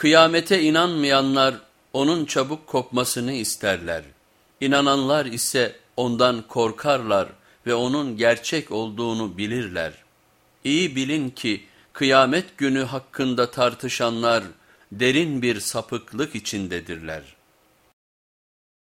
Kıyamete inanmayanlar onun çabuk kopmasını isterler. İnananlar ise ondan korkarlar ve onun gerçek olduğunu bilirler. İyi bilin ki kıyamet günü hakkında tartışanlar derin bir sapıklık içindedirler.''